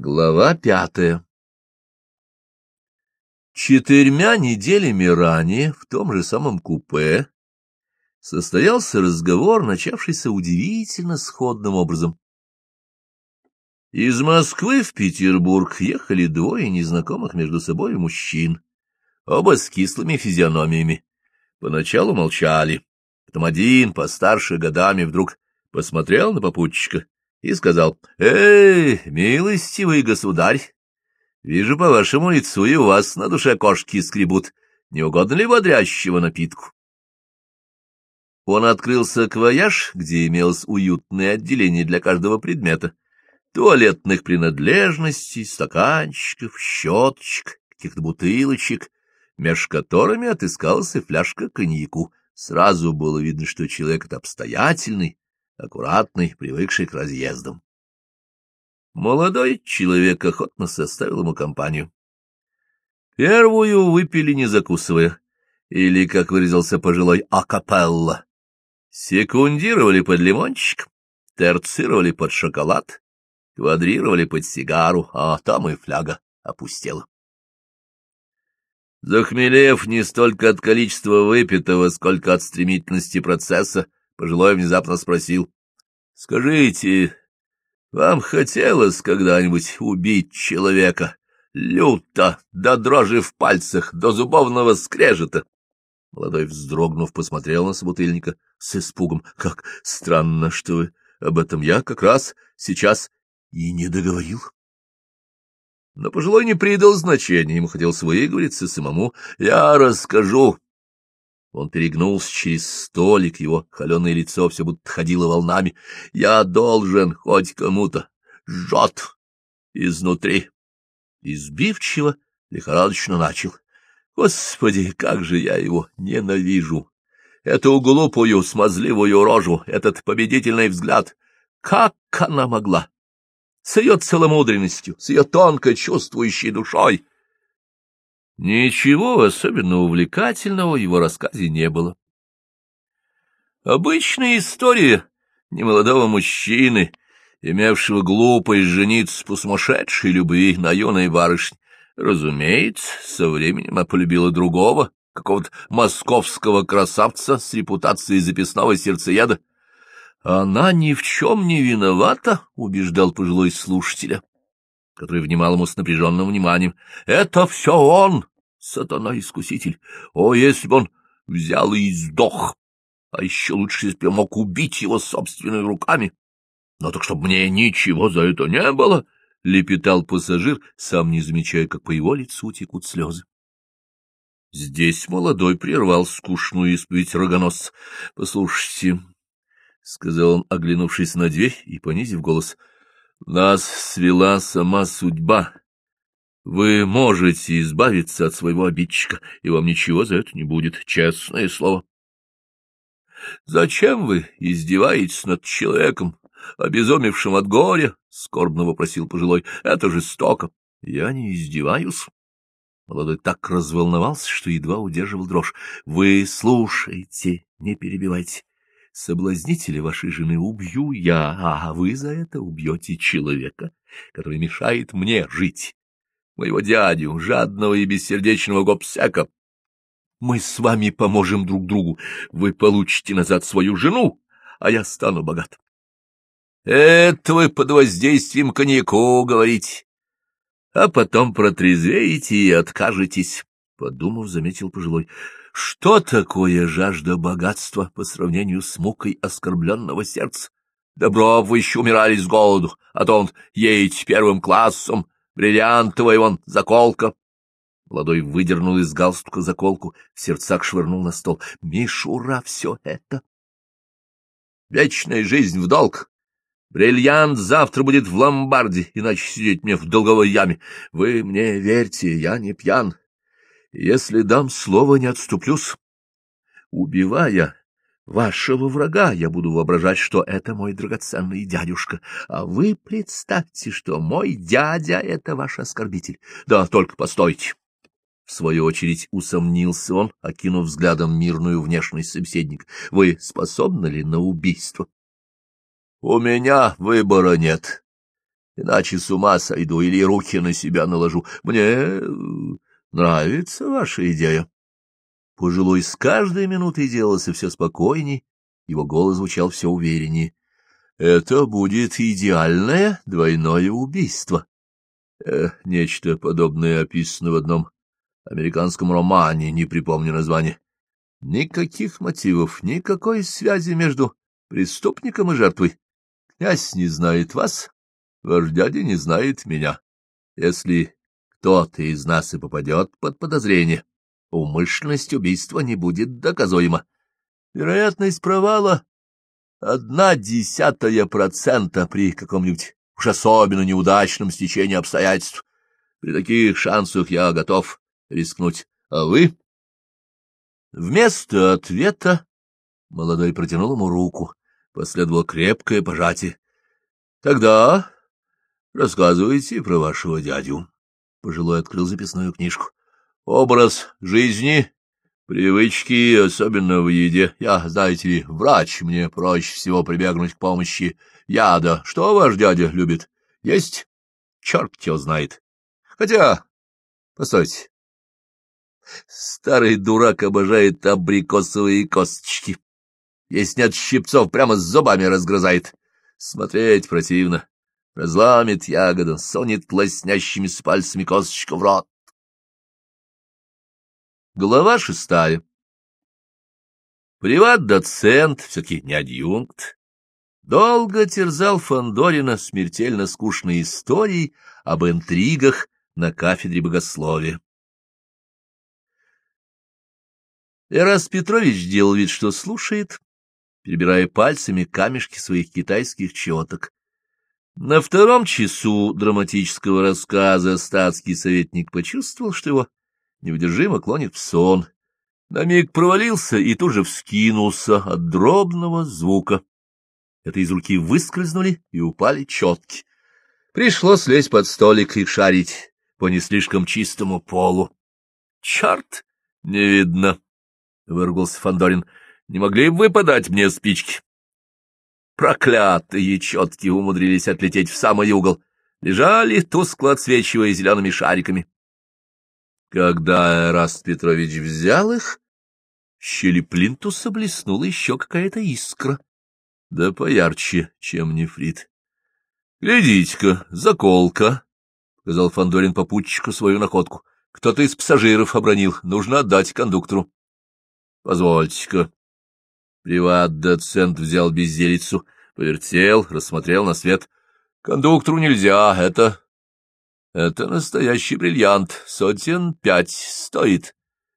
Глава пятая Четырьмя неделями ранее в том же самом купе состоялся разговор, начавшийся удивительно сходным образом. Из Москвы в Петербург ехали двое незнакомых между собой мужчин, оба с кислыми физиономиями. Поначалу молчали, потом один, постарше годами, вдруг посмотрел на попутчика и сказал, «Эй, милостивый государь, вижу по вашему лицу и у вас на душе кошки скребут. Не угодно ли бодрящего напитку?» Он открылся саквояж, где имелось уютное отделение для каждого предмета, туалетных принадлежностей, стаканчиков, щеточек, каких-то бутылочек, меж которыми отыскалась и фляжка коньяку. Сразу было видно, что человек это обстоятельный, аккуратный, привыкший к разъездам. Молодой человек охотно составил ему компанию. Первую выпили, не закусывая, или, как выразился пожилой, акапелла. Секундировали под лимончик, терцировали под шоколад, квадрировали под сигару, а там и фляга опустела. Захмелев не столько от количества выпитого, сколько от стремительности процесса, Пожилой внезапно спросил. — Скажите, вам хотелось когда-нибудь убить человека? Люто, до дрожи в пальцах, до зубовного скрежета. Молодой, вздрогнув, посмотрел на собутыльника с испугом. — Как странно, что вы об этом я как раз сейчас и не договорил. Но пожилой не придал значения, ему хотелось выговориться самому. — Я расскажу, он перегнулся через столик, его холеное лицо все будто ходило волнами. «Я должен хоть кому-то. Жжет изнутри». Избивчиво, лихорадочно начал. «Господи, как же я его ненавижу! Эту глупую, смазливую рожу, этот победительный взгляд! Как она могла? С ее целомудренностью, с ее тонко чувствующей душой!» Ничего особенно увлекательного в его рассказе не было. Обычная история немолодого мужчины, имевшего глупость жениться по сумасшедшей любви на юной барышне. Разумеется, со временем она полюбила другого, какого-то московского красавца с репутацией записного сердцееда. «Она ни в чем не виновата», — убеждал пожилой слушателя который внимал ему с напряженным вниманием. — Это все он, сатана-искуситель. О, если бы он взял и сдох! А еще лучше, если бы я мог убить его собственными руками. Но так чтобы мне ничего за это не было, — лепетал пассажир, сам не замечая, как по его лицу текут слезы. Здесь молодой прервал скучную исповедь рогоносца. — Послушайте, — сказал он, оглянувшись на дверь и понизив голос, — нас свела сама судьба. Вы можете избавиться от своего обидчика, и вам ничего за это не будет, честное слово. Зачем вы издеваетесь над человеком, обезумевшим от горя? — скорбно вопросил пожилой. — Это жестоко. — Я не издеваюсь. Молодой так разволновался, что едва удерживал дрожь. — Вы слушайте, не перебивайте соблазнителя вашей жены убью я, а вы за это убьете человека, который мешает мне жить, моего дядю, жадного и бессердечного гопсяка. Мы с вами поможем друг другу, вы получите назад свою жену, а я стану богат. Это вы под воздействием коньяку говорите, а потом протрезвеете и откажетесь, — подумав, заметил пожилой. Что такое жажда богатства по сравнению с мукой оскорбленного сердца? Добро вы еще умирали с голоду, а то он едет первым классом, бриллиантовая вон заколка. Молодой выдернул из галстука заколку, в сердцах швырнул на стол. Мишура все это! Вечная жизнь в долг. Бриллиант завтра будет в ломбарде, иначе сидеть мне в долговой яме. Вы мне верьте, я не пьян. Если дам слово, не отступлюсь. Убивая вашего врага, я буду воображать, что это мой драгоценный дядюшка, а вы представьте, что мой дядя — это ваш оскорбитель. Да, только постойте. В свою очередь усомнился он, окинув взглядом мирную внешность собеседник. Вы способны ли на убийство? — У меня выбора нет. иначе с ума сойду или руки на себя наложу. Мне нравится ваша идея. Пожилой с каждой минутой делался все спокойней, его голос звучал все увереннее. Это будет идеальное двойное убийство. Э, нечто подобное описано в одном американском романе, не припомню название. Никаких мотивов, никакой связи между преступником и жертвой. Князь не знает вас, ваш дядя не знает меня. Если кто-то из нас и попадет под подозрение, умышленность убийства не будет доказуема. Вероятность провала — одна десятая процента при каком-нибудь уж особенно неудачном стечении обстоятельств. При таких шансах я готов рискнуть. А вы? Вместо ответа молодой протянул ему руку. Последовало крепкое пожатие. — Тогда рассказывайте про вашего дядю. Пожилой открыл записную книжку. — Образ жизни, привычки, особенно в еде. Я, знаете ли, врач, мне проще всего прибегнуть к помощи яда. Что ваш дядя любит? Есть? Черт его знает. Хотя, постойте, Старый дурак обожает абрикосовые косточки. Если нет щипцов, прямо с зубами разгрызает. Смотреть противно. Разламит ягоду, сонет лоснящимися пальцами косточку в рот. Глава шестая. Приват-доцент, все-таки не адъюнкт, долго терзал Фандорина смертельно скучной историей об интригах на кафедре богословия. Эрас Петрович делал вид, что слушает, перебирая пальцами камешки своих китайских четок. На втором часу драматического рассказа статский советник почувствовал, что его неудержимо клонит в сон. На миг провалился и тут же вскинулся от дробного звука. Это из руки выскользнули и упали четки. Пришлось лезть под столик и шарить по не слишком чистому полу. Черт, не видно. — выругался Фандорин. Не могли бы вы подать мне спички? Проклятые четки умудрились отлететь в самый угол. Лежали, тускло отсвечивая зелеными шариками. Когда Эраст Петрович взял их, в щели плинтуса блеснула еще какая-то искра. Да поярче, чем нефрит. — Глядите-ка, заколка, — сказал Фандорин попутчику свою находку. — Кто-то из пассажиров обронил, нужно отдать кондуктору. Позвольте-ка. Приват-доцент взял безделицу, повертел, рассмотрел на свет. Кондуктору нельзя, это... Это настоящий бриллиант, сотен пять стоит.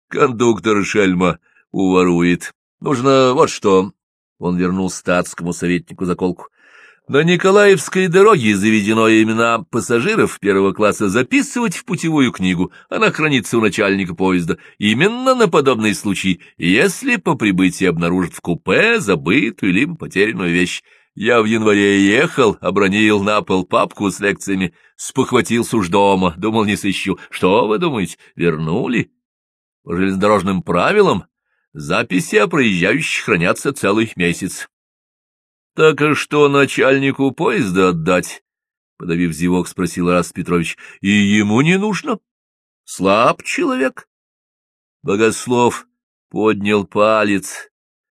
Кондуктор шельма уворует. Нужно вот что... Он вернул статскому советнику заколку. На Николаевской дороге заведено имена пассажиров первого класса записывать в путевую книгу. Она хранится у начальника поезда. Именно на подобный случай, если по прибытии обнаружат в купе забытую либо потерянную вещь. Я в январе ехал, обронил на пол папку с лекциями, спохватился уж дома, думал, не сыщу. Что вы думаете, вернули? По железнодорожным правилам записи о проезжающих хранятся целый месяц. — Так а что начальнику поезда отдать? — подавив зевок, спросил Рас Петрович. — И ему не нужно. Слаб человек. Богослов поднял палец,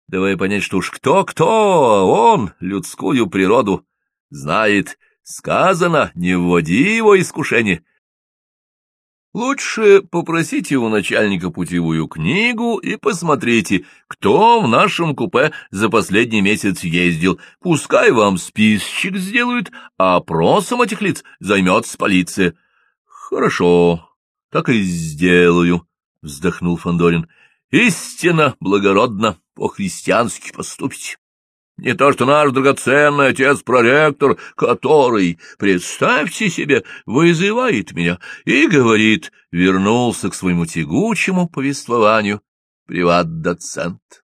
давая понять, что уж кто-кто, он людскую природу знает. Сказано, не вводи его искушение. Лучше попросите у начальника путевую книгу и посмотрите, кто в нашем купе за последний месяц ездил. Пускай вам списочек сделают, а опросом этих лиц займется полиция. — Хорошо, так и сделаю, — вздохнул Фандорин. Истинно, благородно, по-христиански поступить. Не то что наш драгоценный отец-проректор, который, представьте себе, вызывает меня и говорит, вернулся к своему тягучему повествованию приват-доцент.